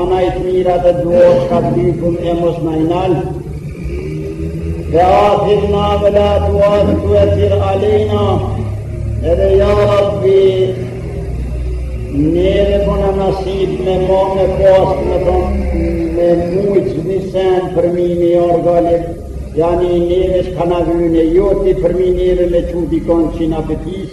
Ana i t'mirat dhe duosh ka bikun e mos na i nal. Ve athirna ve la tua tuthir alejna, edhe ja rabbi, neve bona nasip me ma me pas me thonë, me mujt një sen përmi një orgalit, jani neve shka na vyn, jo ti përmi neve me çu dikon që na pëtis,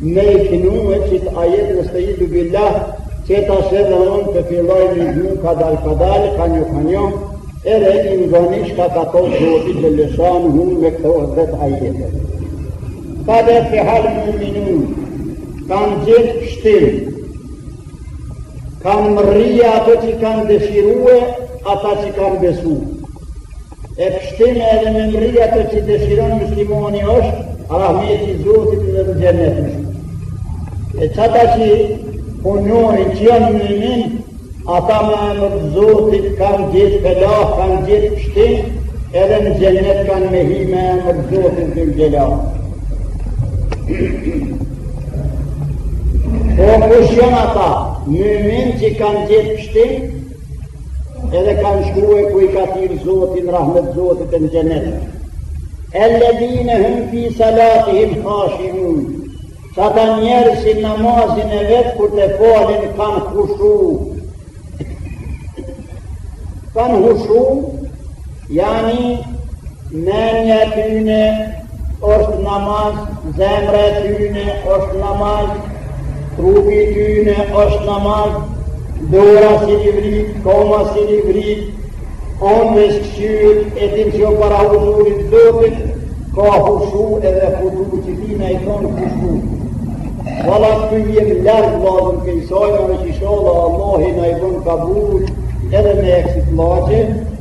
Me i knue qito ajete, esteidhu billah, që tash edhe unë të filloj me ju kadal kadal, ka një ka një, edhe i ngoni shka ka thonë zoti xhele shanuhu me këto dhetë ajete. Kad eflehal muminun, kanë gjet pshtim, kanë mrri ato që kanë dëshirue, ata që kanë besue. E pshtim edhe me mri ato që dëshiron muslimoni është rahmeti i Zotit edhe n'xhennet. E qata që punojnë që janë mymin, ata me emër të Zotit kanë gjet felah, kanë gjet pshtim, edhe në xhennet kanë me hi me emër të Zotit dhul xhelal. Po kush janë ata mymin që kanë gjet pshtim, Edhe kanë shkue ku i ka thirr Zoti në rahmet t'Zotit e në xhenet. Elledhine hum fi salatihim hashiun. Qata njerëz qi namazin e vet kur ta falin kanë hushu. Kanë hushu Jani, menja tyne është n'namaz, zemra tyne është n'namaz, trupi tyne është n'namaz, dora s'i livrit, koma s'i livrit, onë dhe shqyët e din që jon para huzurit t'Zotit, ka hushu edhe hudu që ti me i thonë hushu. Vala sot jem larg bazen prej sajna, inshalla Allahi na i bon kabul edhe me eksiklëqe,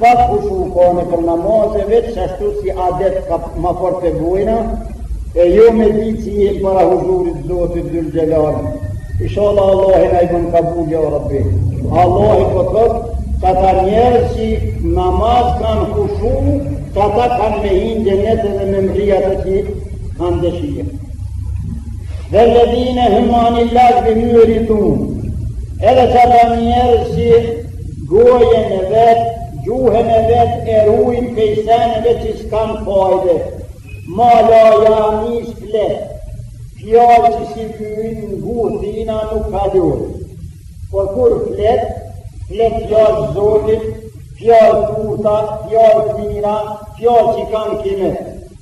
Pak hushu kena për namaz, veç ashtu si adet ma fort e bojna, e jo me dit që jena para huzurit zotit dhul xhelal. Ishalla Allahi na i bon kabul ja rabbi. Allahi po thotë, qata njerëz që n'namaz kanë hushu, qata kanë me hi n'xhenet edhe me mrri atë që kanë dëshirue. Velledhine hum anil lagvi muridun, edhe qata njerëz që Gojën e vet, gjuhën e vet e ruajnë prej seneve që s'kanë fajde. Malajani s'flet. Fjalë që s'i vyjnë në gjuhë t'tina nuk kalon. Por kur flet, flet fjalë t'zotit, fjalë t'urta, fjalë t'mira, fjalë që kanë kimet.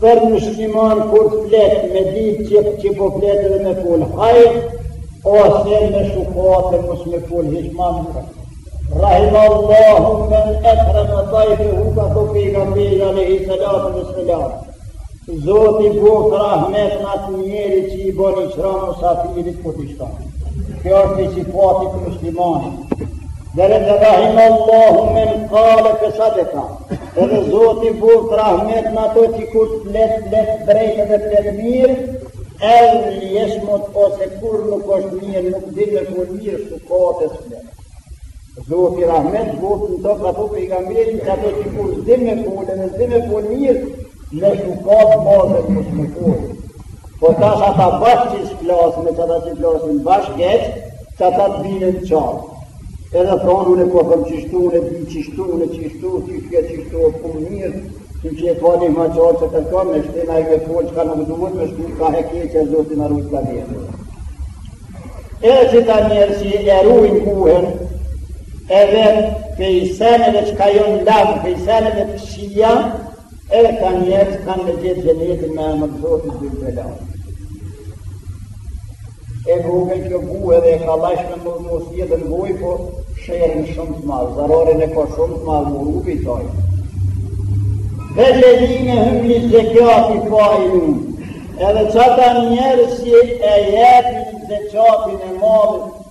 Për musliman kur të flet me ditë që, që po flet edhe me fol hajr, ose me shukatë mos me fol hiç ma mirë. Rahim Allahu men ekreme dajfehu ka thanë pejgamberi alejhi salatu ve selam. Zoti bëftë rahmet në atë njeri që i bën iqram musafirit për të shkanë. Kjo është një sifat i muslimanit. Dhe rahim Allahu men kale fe sadeka. Dhe dhe zoti bëftë rahmet në ato që kur të fletë, fletë drejt dhe fletë mirë, elë i eshmot ose kur nuk është mirë, nuk din me fol mirë shukatë të fletë. Zoti rahmet bëftë n'ato ka thanë pejgamberi, që ato që kur din me fol, edhe din me fol mirë, me shukatë mos me fol. Po tash ata bash që s'flasin, e qëta që flasin bash, qëta të binë në Edhe thonë unë po thëmë qështu, unë e di qështu, unë e qështu, qështu e qështu, o punë mirë, që që e ka një ma qarë që të kërë, në shte na i me folë çka nuk duhet, në shtu ka e keqja e zoti na rujtë të njërë. E qëta njerz si e rujnë gjuhën, edhe pej seneve çka jonë lagv, pej seneve të kqia, Edhe ka njerz që kanë me gjetë xhenetin me emër Zotit Gjyr Belan. E vogël kjo gjuhë edhe e kallaj me mund mos tje dhe në goj, po sherrin shumë të madh, zararin e ka shumë të madh, m'u ru prej saj. Vel-ledhine hum liz-zekati failun, edhe qëta njerz si e jepin zekatin e malit,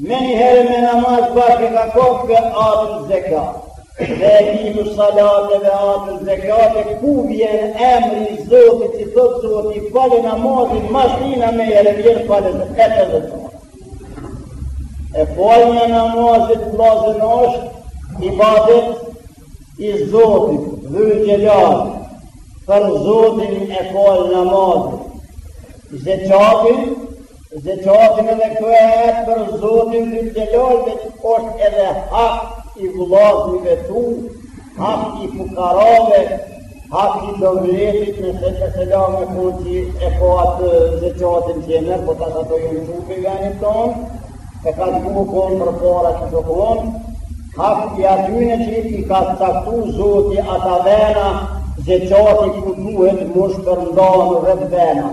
Menjëherë me namaz bashkë e ka kokë për atën zekat, ve ekimus-salate ve atuz-zekate, ku vjen emri i zotit që thotë zoti fale namazin, mas tina menjëherë vjen falë dhe e të dhe të E falja e namazit vllazën është ibadet i zotit, dhe në gjelarë, për zotin e falë namazin, zekatin, Zeqatin edhe këtu e atë për zotin dhe të lojve veç është edhe hak i vllaznive tu, hak i fukarave, hak i dovletit islam e ku që e po atë zeqatin që e merr, po tash ato jon çu pi venit tonë, e ka të ku konë përpara që të konë, hak i atyne që i ka caktu zoti ata vena, zeqatin ku duhet me shpërnda në tetë vena.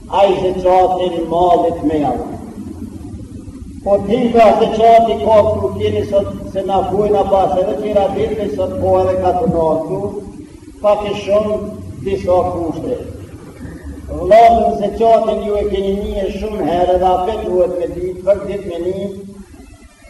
Ai zeqatin e malit me javë. Po tim ka zeqati ka kërë kemi sot se na fujna pas edhe tjera ditë sot po edhe ka të nartu, pak a shumë disa kushte. Vllazën zeqatin ju e keni nie shumë herë dhe apet duhet me ditë për ditë me ni,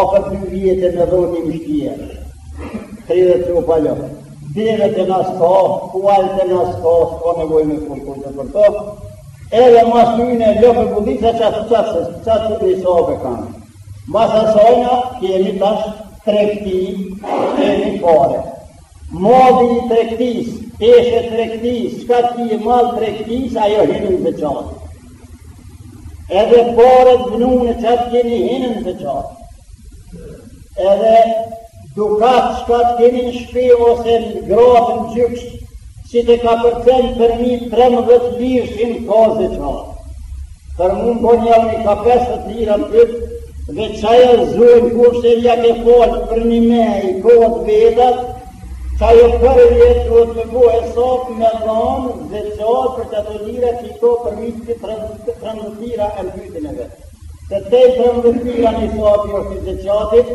Afër një vjetë me dhon një mështjerrë, të i dhe të u palo. Deve te na s'ka, kuaj te na s'ka, s'ka nevojë me kur kur të për të. Edhe mas tyne lopë e buallica që asë qatë se qatë të nisab e kanë. Masanejna, kemi tash tregti, kemi pare. Malli i tregtisë, teshe tregtisë, çka të kie mall tregtisë, ajo hin në zeqat. Edhe paret vënune çka të kemi hin në zeqat. Edhe dukat çka të kemi në shpi ose në gratë në gjyks, si të kapërcen përmi 13 lira si në ka Për mu më njani ka pesëdhetë lira në fyt, edhe qajo zhujnë ku është e ja ke falë për një me i kohët vedat, qajo për vjet duhet me bo hesap me dhanë zeqat për ato lira që i ka përmi trembëdhetë lira e në pytën e vetë. Se tej trembëdhetë lira nisabi është i zeqatit,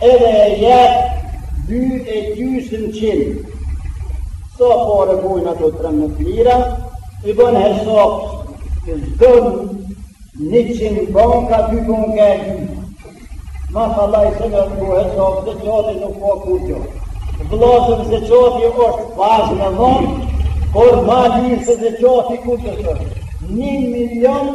Edhe e jep dy e gjysë n'qind. Sa pare bojnë ato trembëdhetë lira, i bon hesap te çdo njëqind banka dy banka e dy. Ma kollaj se në të hesap zeqat nuk po ku gjo. Vllazën zeqati është vazhë në vonë, por ma lirë zeqati ku të sërë. Një milion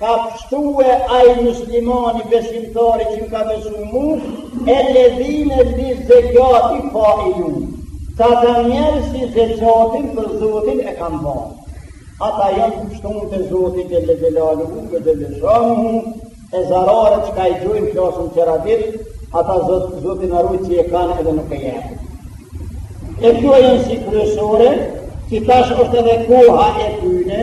Ka pshtue ai muslimani besimtari që ka besu mu, e ledhine li zeqati pa i lu. Ta të njerë si zeqatin për Zotin e kam ba. Ata janë të pshtun te Zoti xhele xhelaluhu ve xhele shanuhu, e zararet që ka i gjojnë klasën të radit, ata zot, zotin arru që e kanë edhe nuk e jetë. E kto janë si kryesore, që tash është edhe koha e tyne,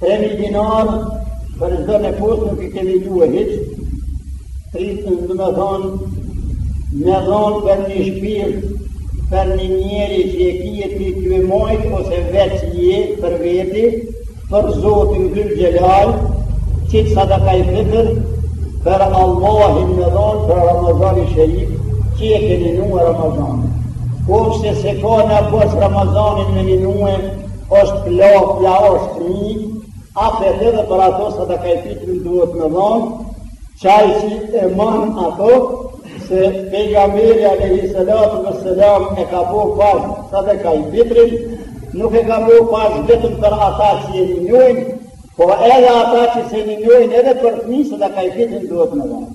Tre mijë dinarë për çdo në posë nuk i kemi du e hiç, prisën domethonë, me dhonë për një shpirt, për një njeri që e kie ti e mojtë, ose vet je për veti, për Zotin Grymë Gjelal, qët sadakai fitër, për Allahin me dhonë, për Ramazani Sherif, që e kemi ninue Ramazanin. Koftë se s'e ka në posë Ramazanin me ninue, Është plak, ja është i lig, apet edhe për ato sadakai fitrin duhet me dhonë, qaj që e man ato, se pejgamberi alejhi salatu ve selam e ka bo farz sadakai fitrin, nuk e ka bo farz vetëm për ata që e ninojnë, po edhe ata që s'e ninojnë edhe për fmi, sadakai fitrin duhet me dhonë.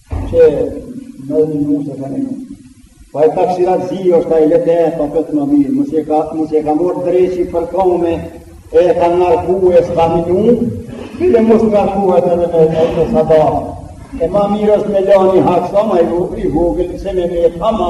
Që në dhe një mundë të të një. Po ai taksiratzi, është ta i letë e pa këtë më mirë, mos e ka, mos e ka marrë dreqi për kome, e ka ngarku e s'ka një një, file mos ngarkohet në me të të sa da. E ma mirë është me lan ni hak, sa ma i vogël, se me me e pa ma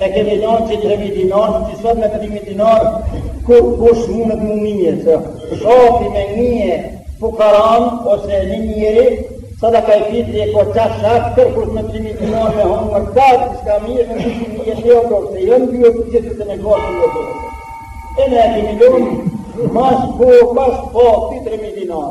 E kemi lanë që i tremi dinar, që i sot me tremi dinar, kërkush s'mundet mu nije, që shofi me nije fukaran, ose një njëri, sadakai fitri e ko qa shak, kërkush me tremi dinar me honë më rëkat, që shka mije, në një një një një një se jo në një një një të në gosë një një E në e kemi lanë, mas po, mas po, ti tremi dinar.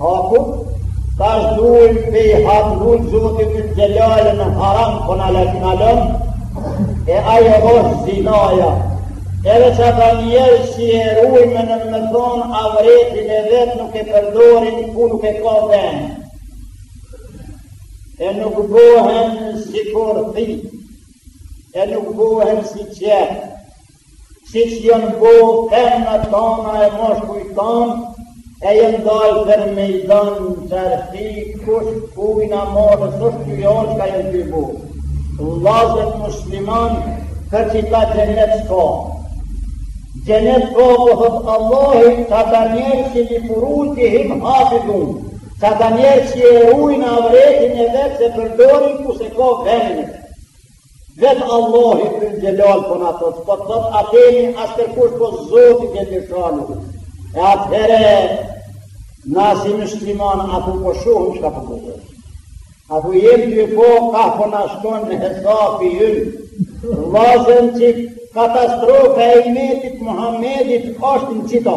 Hapur, tash duhim të i hapë lutë zotit në xhelale në haram për po në letë në lëmë, e ajo është zinaja. Edhe qata njerëz qi e rujnë domethonë, avretin e vet nuk e përdorin, ku nuk e ka venin. E nuk bohen sikur thitë, e nuk bohen si qentë. siç janë bo femna tona e mashkujt tonë, e janë dalë për mejdan në qërësi, kush kujna more, së është të jonë çka janë tu bo. Vllazën musliman, për qita xhenet s'ka. Xhenet ka, po thotë Allahi, qata njerëz që li furuxhihim hafidhun, qata njerëz që e rujnë avretin e vet, s'e përdorin ku s'e ka vendin. Vet Allahu xhelal po na thot, po thot ateni as kërkush po Zoti xhele shanu. E atëherë na si musliman a po po shohim çka po bëhet. A po jem tu pa ka po na shkon hesapi ynë. Vllazën, qi katastrofa e ymetit Muhammedit është në qito.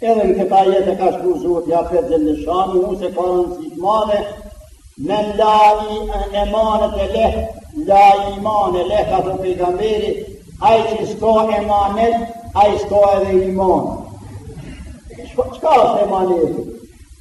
Edhe në këtë ajet e ka shku Zoti ja për dhe në shamë, unë se ka rënsi t'madhe, men la emanete leh, la imane leh, ka thon pejgamberi, ai që s'ka emanet, ai s'ka edhe iman. Çka është emanet?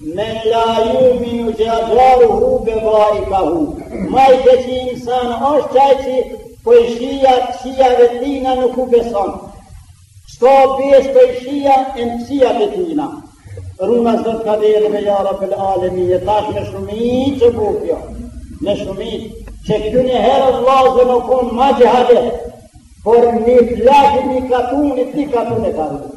Men la ju'minu xharuhu bevaikahu. Ma i keqi insan është qaj që kojshia pësia dhe tina nuk u beson. S'ka besë kojshia në pësia dhe tina. Runa Zot kaderë me ja rabbel alemin e tash me shumicë që bukjo. Me shumicë që kjo një herë vllazën në konë ma gjëhade, por një plak një katunë, një katune katunë.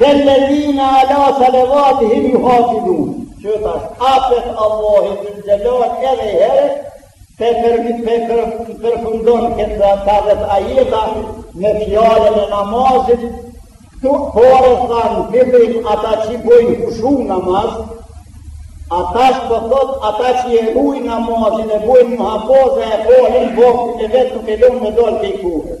Velledhine ala salavatihim juhafidhun, qetash apet Allahi xhel xhelal edhe i herë, pe përfundon këta dhetë ajeta me fjalën e namazit, të kore thanë përbim ata që bojnë hushu n'namaz, a tash po thot, ata që e rujn namazin e bojnë muhafaza e kohën e vet nuk e lon me dalë tej kurrë.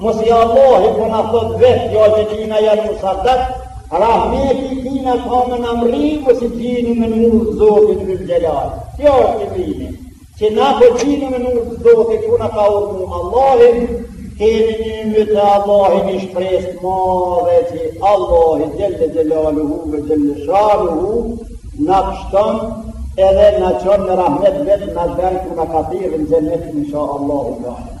Masi Allahi po na thot vetë fjalët e tina janë musadat, rahmeti i tina ka me na mrri, masi gjinemi n'udhë të Zotit xhel xhelal. Kjo është i vini, që na po gjinemi n'udhë të Zotit, ku na ka urdhnu Allahi, kemi ymyt n'Allahin një shpresë t'madhe që Allahi xhelle xhelaluhu ve xhelle shanuhu, na pshton edhe na çon në rahmet t'vet n'at derë ku na ka thirrë në xhennet, insha Allahu ta'ala.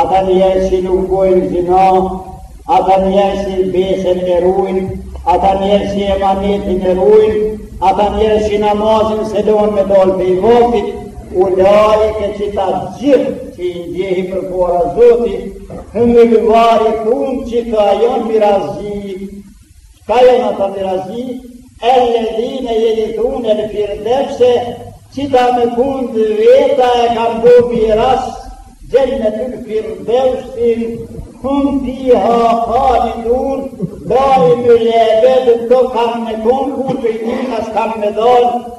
Ata njerëz që nuk bojnë zina, ata njerëz që besën e rujnë, ata njerëz që emanetin e rujnë, ata njerëz që namazin s'e lonë me dalë prej vaktit, ulaike qeta gjithë që i njehi përpara Zoti, humul varithun qeta janë mirasxhi, Ka jo në të mirazi, e në dhime e në dhune në firdepse, që ta me kundë dhe veta e kam bu miras, gjenë në të në firdepsin, kun ti ha ka në dhune, da i më lebe dhe të kam me kundë, ku që i një nësë kam me dhune,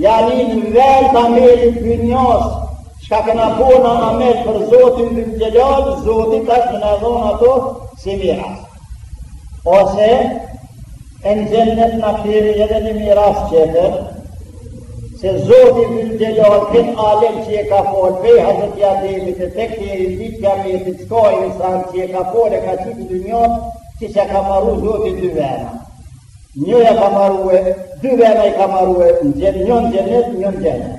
Jani n'ven të amelit t'dynjas, çka kena bo na amel për Zotin xhel xhelal, Zoti tash na dhonë ato si miras. Ose, e në xhennet në kërë edhe një miras qetër, se Zoti xhel xhelal këtë alem që e ka falë, pej hazreti Ademit e tek dita e kijametit çdo insan që e ka falë e ka qitë n'dynja, që që ka maru Zoti dy vena. Njo ja ka marue, dy vena i ka marue, njo në xhenet, njo në xhehnet.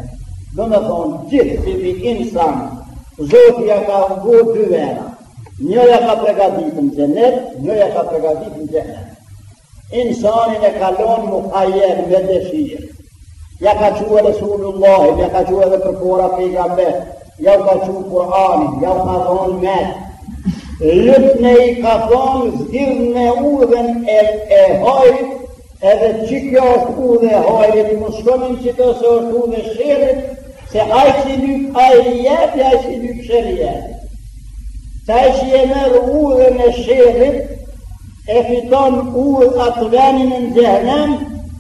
Do me thonë, gjithsecilit insan, Zoti ja ka ngu dy vena. Njo ja ka pregadit në xhenet, njo ja ka pregadit në xhehnet. Insanin e ka lon muhajer me dëshirë. Ja ka çu Resulullahin, ja ka çu edhe përpara pejgamber, ja u ka çu Kur'anin, ja u ka dhonë met. Lëtë me i ka thonë zgjidhne udhën e, e hajrit, edhe qikjo është udha e hajrit, mos shkoni n'qito se është udha e sherrit, se aj që lypë hajr e gjetë, aj që lypë sherr e gjetë. Taj që jenë edhe udhën e sherrit, e fiton urë atë venin në xhehnem,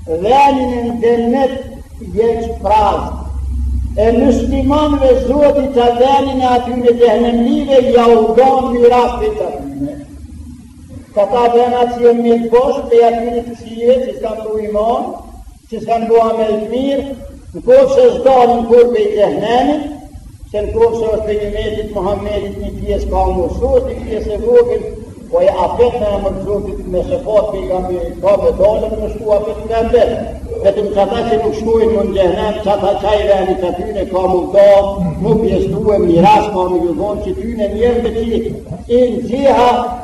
veni në xhennet jet praz. E muslimanve Zoti qat venin e atyne xhehnemlive, jau bon miras të të rime. Këta vena që janë metë bosh, të atyne të kqijve, që s'kanë pru iman, Që s'kanë bo amel të mirë, në kohë që është s'dalin kurrë prej xhehnemit, se n'koftë se është prej ymetit Muhammedit një pjesë ka me shku, një pjesë e vogël, po apet me emër t'Zotit me shefat pejgamberit ka me dalë me shku apet në xhennet. Vetëm qata që nuk shkojnë në xhehnem, qaj veni qatyne ka m'u da, m'u pjestu e, miras ka më gëzu qatyne njerëzve që hinë n'xheh,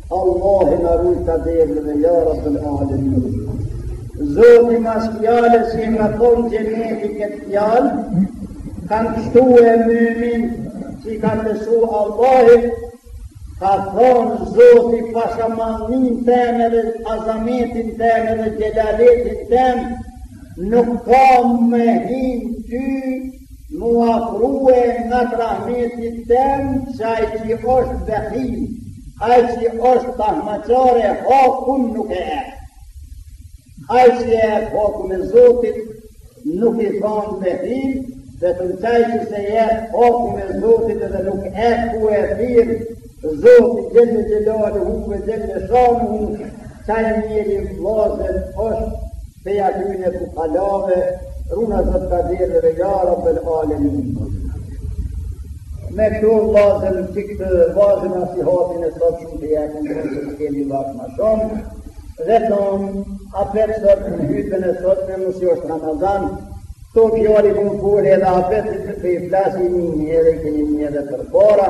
Allahi na rujtë neve dhe ja Rabbel Alemin. Zoti mas fjale si i ka thonë xheneti këtë fjalë, kanë shpëtu e mymin që i kanë besu Allahit, ka thonë Zoti pasha madhninë teme dhe azametin tem dhe xhelaletin tem, nuk ka me hi n'ty M'u afrue ngat rahmetit tem, qaj që është behil, ai që është tahmaqar e hakun nuk e ep. Ai që e ep hakun e Zotit, nuk i thonë behil, vetëm qaj që s'e ep hakun e Zotit edhe nuk ep ku e thirr Zoti xhele xhelaluhu, xhele shanuhu, qaj njeri vllazën është Feja hyne ku kalave, runa Zot ka dhirë dhe ja rabbel alemin. Me këto vllazën të këtë vazin, nasihatin e sotit shumë të jekën të nëse s'kemi vakt ma shumë, dhe të nëmë apet sot në hytben e sotit masi është Ramazan, kto fjalë i kemi folë edhe apet të do t'i flas i një një edhe i keni ni edhe përpara,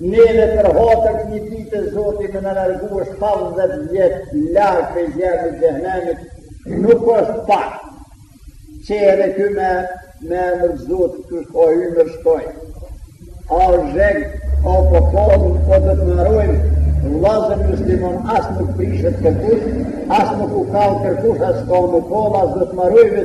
Neve për hatër të një dite Zoti me na largu shtatëdhetë vjet larg prej zjermit xhehnemit, nuk është pak, qe edhe ky me emër t'Zotit shkoi, na shkoi. A o zheg, a po kallum, a do të marojmë, vllazën musliman, as nuk prishet kërkush, as nuk u kall kërkush, as ka m'u kall, as do të marojmë,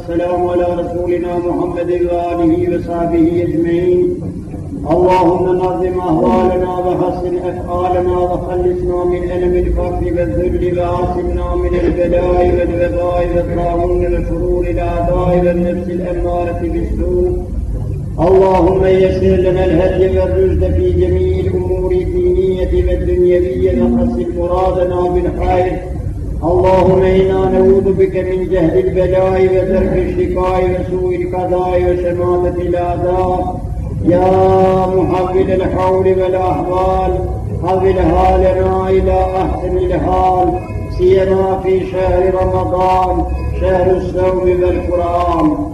والسلام على رسولنا محمد وآله وصحبه أجمعين اللهم نظم اهوالنا وحسن افعالنا وخلصنا من الم الفقر والذل وعصمنا من البلاء والوباء والطاعون وشرور الاعداء والنفس الاماره بالسوء اللهم يسر لنا الهدي والرشد في جميع الامور الدينيه والدنيويه وحسن مرادنا بالخير اللهم إنا نعوذ بك من جهل البلاء وترك الشقاء وسوء القضاء وشماتة الاعذار يا محول الحول والأحوال حول لنا إلى أحسن الحال سيما في شهر رمضان شهر الصوم والقرآن